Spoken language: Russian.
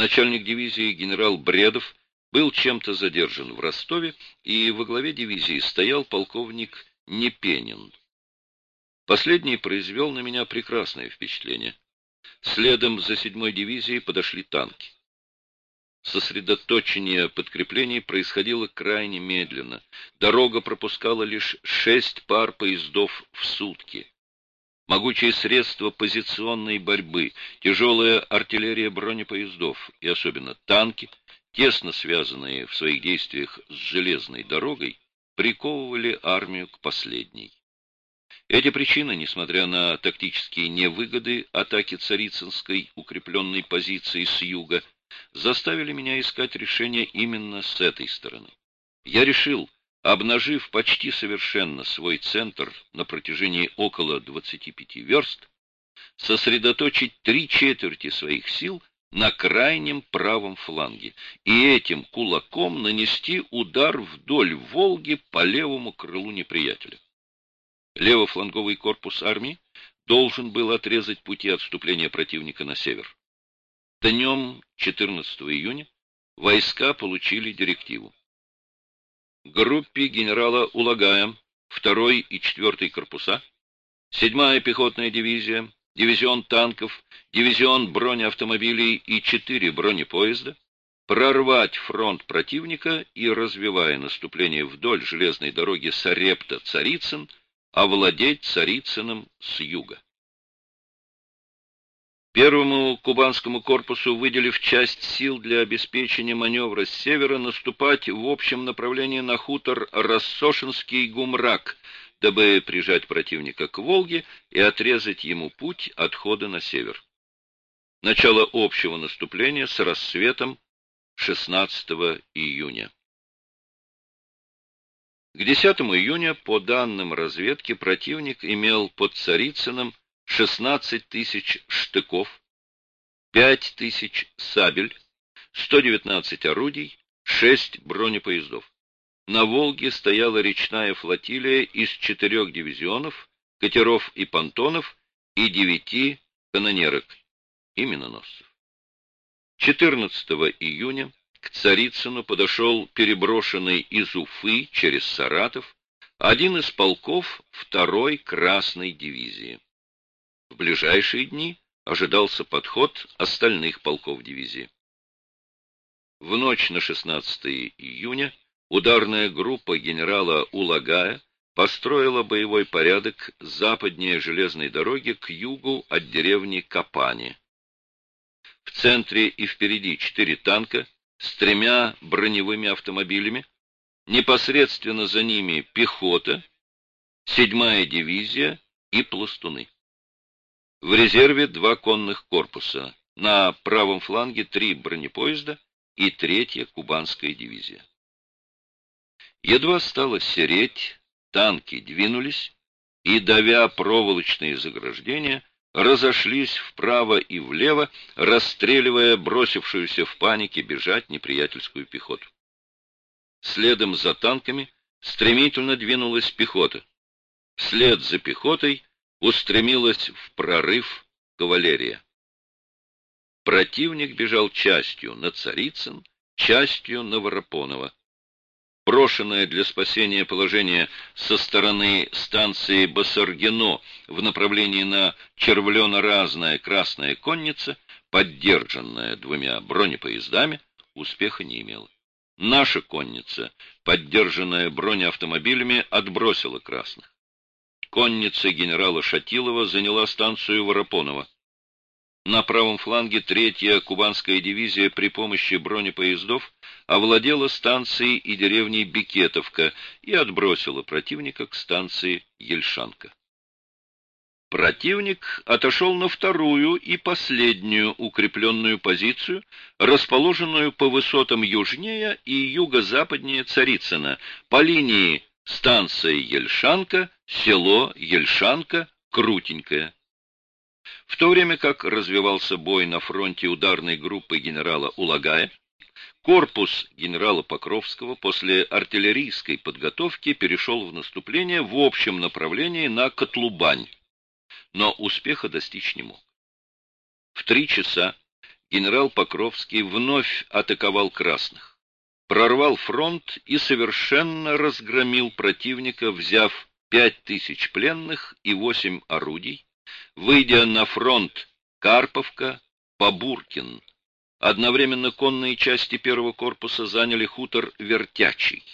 Начальник дивизии генерал Бредов был чем-то задержан в Ростове, и во главе дивизии стоял полковник Непенин. Последний произвел на меня прекрасное впечатление. Следом за седьмой дивизией подошли танки. Сосредоточение подкреплений происходило крайне медленно. Дорога пропускала лишь шесть пар поездов в сутки. Могучие средства позиционной борьбы, тяжелая артиллерия бронепоездов и особенно танки, тесно связанные в своих действиях с железной дорогой, приковывали армию к последней. Эти причины, несмотря на тактические невыгоды атаки царицынской укрепленной позиции с юга, заставили меня искать решение именно с этой стороны. Я решил, обнажив почти совершенно свой центр на протяжении около 25 верст, сосредоточить три четверти своих сил на крайнем правом фланге и этим кулаком нанести удар вдоль Волги по левому крылу неприятеля. Левофланговый корпус армии должен был отрезать пути отступления противника на север. Днем 14 июня войска получили директиву. Группе генерала Улагая, 2 и 4 корпуса, 7-я пехотная дивизия, дивизион танков, дивизион бронеавтомобилей и 4 бронепоезда прорвать фронт противника и, развивая наступление вдоль железной дороги Сарепта-Царицын, овладеть Царицыным с юга. Первому кубанскому корпусу, выделив часть сил для обеспечения маневра с севера, наступать в общем направлении на хутор Рассошинский Гумрак, дабы прижать противника к Волге и отрезать ему путь отхода на север. Начало общего наступления с рассветом 16 июня. К 10 июня, по данным разведки, противник имел под Царицыным 16 тысяч штыков, 5 тысяч сабель, 119 орудий, 6 бронепоездов. На Волге стояла речная флотилия из четырех дивизионов, катеров и понтонов и девяти канонерок и миноносцев. 14 июня к Царицыну подошел переброшенный из Уфы через Саратов один из полков второй Красной дивизии. Ближайшие дни ожидался подход остальных полков дивизии. В ночь на 16 июня ударная группа генерала Улагая построила боевой порядок западнее железной дороги к югу от деревни Капани. В центре и впереди четыре танка, с тремя броневыми автомобилями, непосредственно за ними пехота, седьмая дивизия и пластуны. В резерве два конных корпуса, на правом фланге три бронепоезда и третья кубанская дивизия. Едва стало сереть, танки двинулись и, давя проволочные заграждения, разошлись вправо и влево, расстреливая бросившуюся в панике бежать неприятельскую пехоту. Следом за танками стремительно двинулась пехота. Вслед за пехотой устремилась в прорыв кавалерия. Противник бежал частью на Царицын, частью на Воропонова брошенное для спасения положение со стороны станции Басаргино в направлении на Червлено-разная Красная Конница, поддержанная двумя бронепоездами, успеха не имела. Наша конница, поддержанная бронеавтомобилями, отбросила красных. Конница генерала Шатилова заняла станцию Воропонова. На правом фланге третья кубанская дивизия при помощи бронепоездов овладела станцией и деревней Бикетовка и отбросила противника к станции Ельшанка. Противник отошел на вторую и последнюю укрепленную позицию, расположенную по высотам южнее и юго-западнее Царицына, по линии станция Ельшанка, село Ельшанка, Крутенькое. В то время как развивался бой на фронте ударной группы генерала Улагая, корпус генерала Покровского после артиллерийской подготовки перешел в наступление в общем направлении на Котлубань, но успеха достичь не мог. В три часа генерал Покровский вновь атаковал красных, прорвал фронт и совершенно разгромил противника, взяв пять тысяч пленных и восемь орудий, выйдя на фронт Карповка, Побуркин. Одновременно конные части первого корпуса заняли хутор Вертячий.